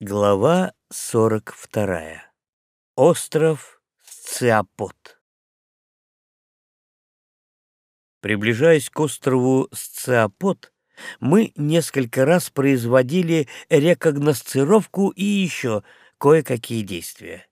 Глава 42. Остров Сциопод. Приближаясь к острову Сциопод, мы несколько раз производили рекогносцировку и еще кое-какие действия.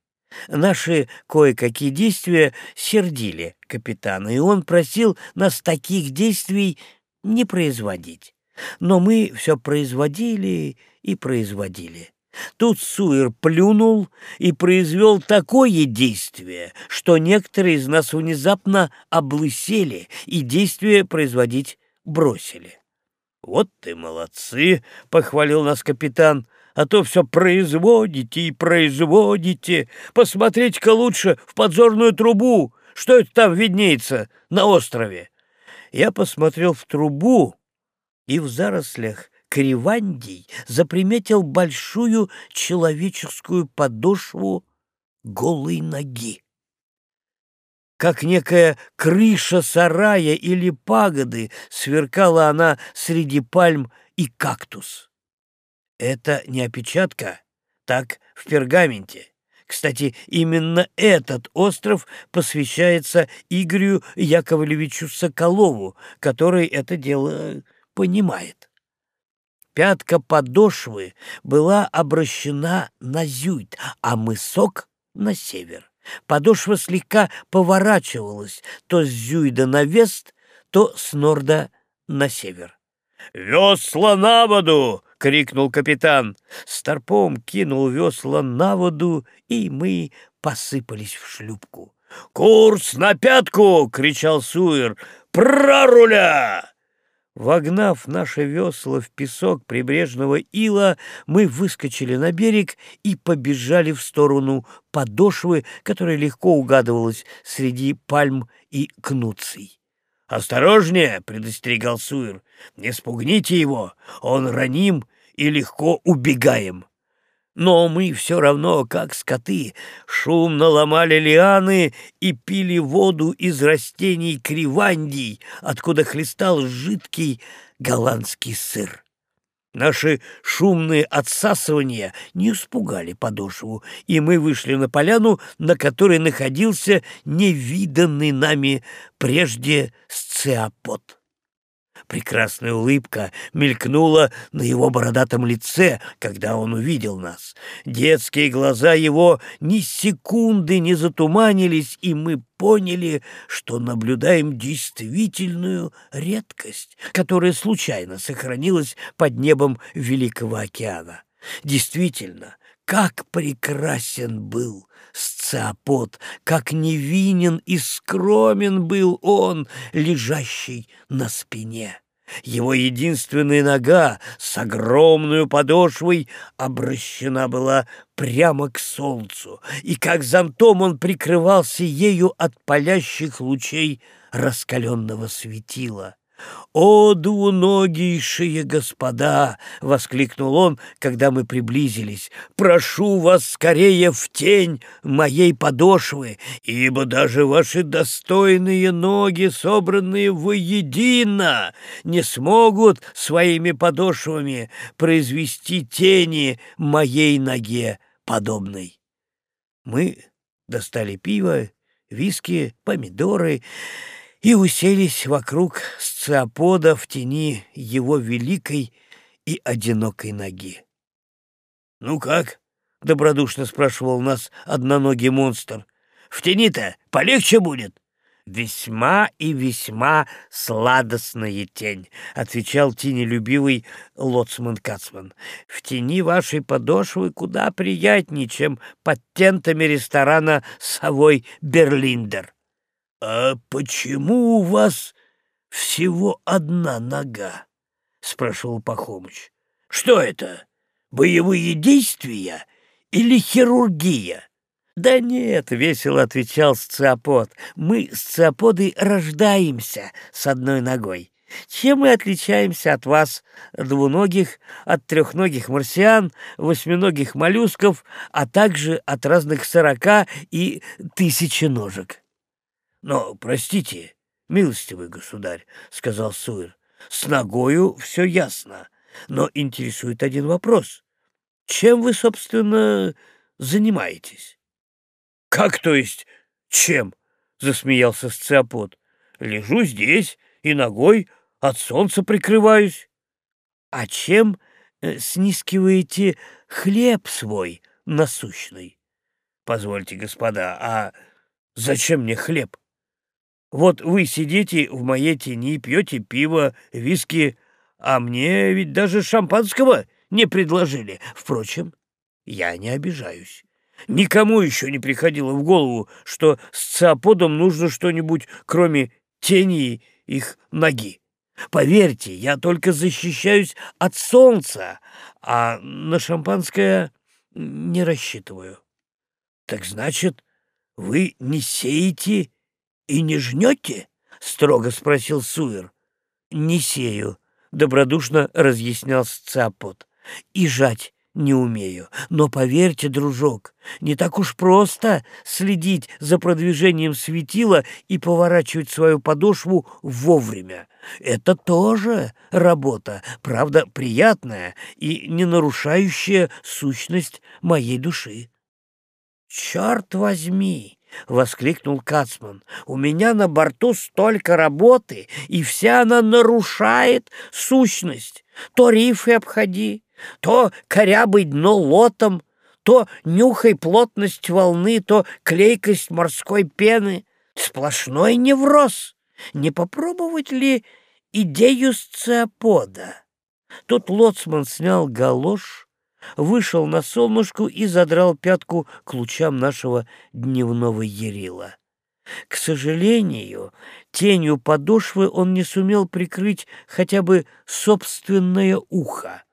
Наши кое-какие действия сердили капитана, и он просил нас таких действий не производить. Но мы все производили и производили. Тут Суир плюнул и произвел такое действие, что некоторые из нас внезапно облысели и действие производить бросили. «Вот ты молодцы!» — похвалил нас капитан. «А то все производите и производите. Посмотрите-ка лучше в подзорную трубу. Что это там виднеется на острове?» Я посмотрел в трубу, и в зарослях Кривандий заприметил большую человеческую подошву голой ноги. Как некая крыша сарая или пагоды сверкала она среди пальм и кактус. Это не опечатка, так в пергаменте. Кстати, именно этот остров посвящается Игорю Яковлевичу Соколову, который это дело понимает. Пятка подошвы была обращена на зюйт, а мысок — на север. Подошва слегка поворачивалась то с зюйда на вест, то с норда на север. «Весла на воду!» — крикнул капитан. Старпом кинул весла на воду, и мы посыпались в шлюпку. «Курс на пятку!» — кричал Суир. «Проруля!» Вогнав наши весла в песок прибрежного ила, мы выскочили на берег и побежали в сторону подошвы, которая легко угадывалась среди пальм и кнуций. «Осторожнее!» — предостерегал Суир. «Не спугните его! Он раним и легко убегаем!» Но мы все равно, как скоты, шумно ломали лианы и пили воду из растений кривандий, откуда хлестал жидкий голландский сыр. Наши шумные отсасывания не испугали подошву, и мы вышли на поляну, на которой находился невиданный нами прежде сциопод. Прекрасная улыбка мелькнула на его бородатом лице, когда он увидел нас. Детские глаза его ни секунды не затуманились, и мы поняли, что наблюдаем действительную редкость, которая случайно сохранилась под небом Великого океана. Действительно, как прекрасен был сциопод, как невинен и скромен был он, лежащий на спине. Его единственная нога с огромной подошвой обращена была прямо к солнцу, и как зонтом он прикрывался ею от палящих лучей раскаленного светила. «О, двуногийшие господа!» — воскликнул он, когда мы приблизились. «Прошу вас скорее в тень моей подошвы, ибо даже ваши достойные ноги, собранные воедино, не смогут своими подошвами произвести тени моей ноге подобной». Мы достали пиво, виски, помидоры и уселись вокруг сциопода в тени его великой и одинокой ноги. «Ну как?» — добродушно спрашивал нас одноногий монстр. «В тени-то полегче будет?» «Весьма и весьма сладостная тень», — отвечал тенелюбивый лоцман Кацман. «В тени вашей подошвы куда приятнее, чем под тентами ресторана «Совой Берлиндер». «А почему у вас всего одна нога?» — спрашивал Пахомыч. «Что это, боевые действия или хирургия?» «Да нет», — весело отвечал сциопод, — «мы, сциоподы, рождаемся с одной ногой. Чем мы отличаемся от вас, двуногих, от трехногих марсиан, восьминогих моллюсков, а также от разных сорока и тысячи ножек?» Но, простите, милостивый государь, — сказал Суир, — с ногою все ясно, но интересует один вопрос. чем вы, собственно, занимаетесь? — Как, то есть, чем? — засмеялся сциопод. — Лежу здесь и ногой от солнца прикрываюсь. — А чем э, снискиваете хлеб свой насущный? — Позвольте, господа, а зачем мне хлеб? Вот вы сидите в моей тени, пьете пиво, виски, а мне ведь даже шампанского не предложили. Впрочем, я не обижаюсь. Никому еще не приходило в голову, что с циоподом нужно что-нибудь, кроме тени их ноги. Поверьте, я только защищаюсь от солнца, а на шампанское не рассчитываю. Так значит, вы не сеете и не жнете? — строго спросил Суэр. — Не сею, — добродушно разъяснял Сциопод. — И жать не умею. Но поверьте, дружок, не так уж просто следить за продвижением светила и поворачивать свою подошву вовремя. Это тоже работа, правда, приятная и не нарушающая сущность моей души. «Черт возьми!» — воскликнул Кацман. «У меня на борту столько работы, и вся она нарушает сущность. То рифы обходи, то корябай дно лотом, то нюхай плотность волны, то клейкость морской пены. Сплошной невроз. Не попробовать ли идею сциопода? Тут лоцман снял галош, вышел на солнышку и задрал пятку к лучам нашего дневного ерила. К сожалению, тенью подошвы он не сумел прикрыть хотя бы собственное ухо.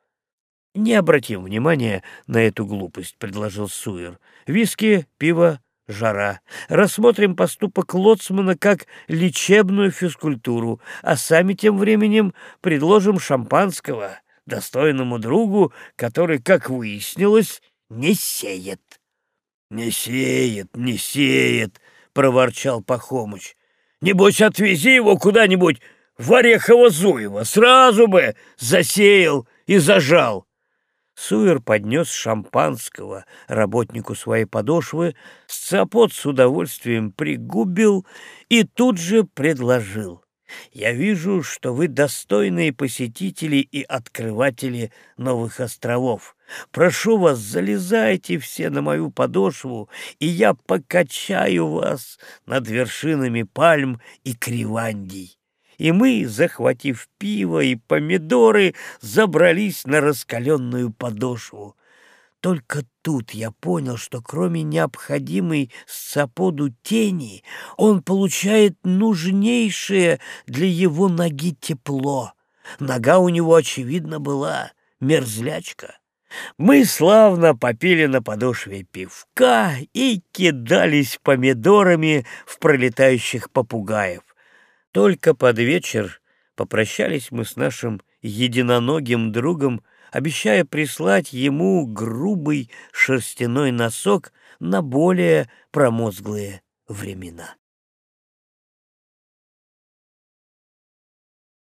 «Не обратим внимания на эту глупость», — предложил Суир. «Виски, пиво, жара. Рассмотрим поступок Лоцмана как лечебную физкультуру, а сами тем временем предложим шампанского достойному другу, который, как выяснилось, не сеет». «Не сеет, не сеет», — проворчал Пахомыч. «Небось, отвези его куда-нибудь в Орехово-Зуево, сразу бы засеял и зажал». Суэр поднес шампанского работнику своей подошвы, сцапот с удовольствием пригубил и тут же предложил. «Я вижу, что вы достойные посетители и открыватели новых островов. Прошу вас, залезайте все на мою подошву, и я покачаю вас над вершинами пальм и кривандий» и мы, захватив пиво и помидоры, забрались на раскаленную подошву. Только тут я понял, что кроме необходимой саподу тени, он получает нужнейшее для его ноги тепло. Нога у него, очевидно, была мерзлячка. Мы славно попили на подошве пивка и кидались помидорами в пролетающих попугаев. Только под вечер попрощались мы с нашим единоногим другом, обещая прислать ему грубый шерстяной носок на более промозглые времена.